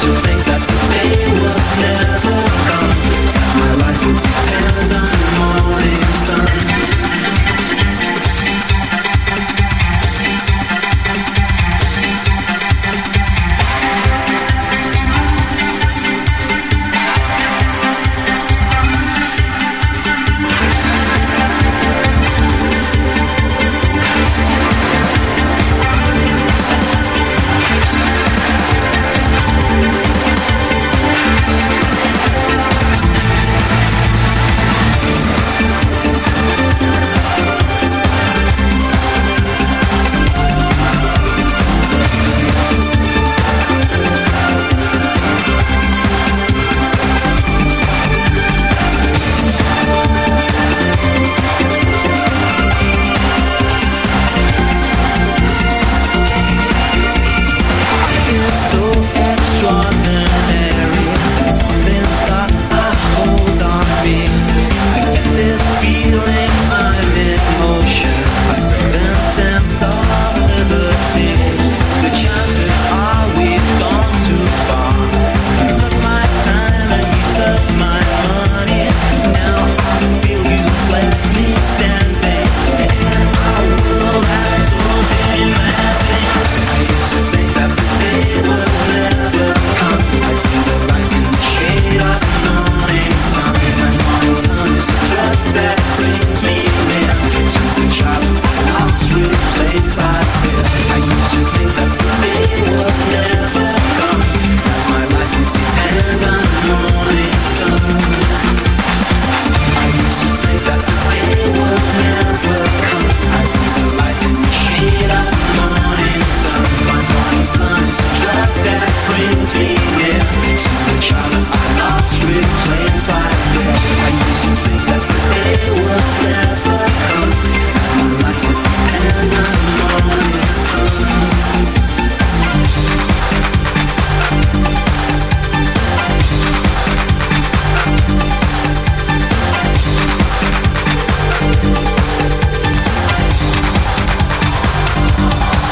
to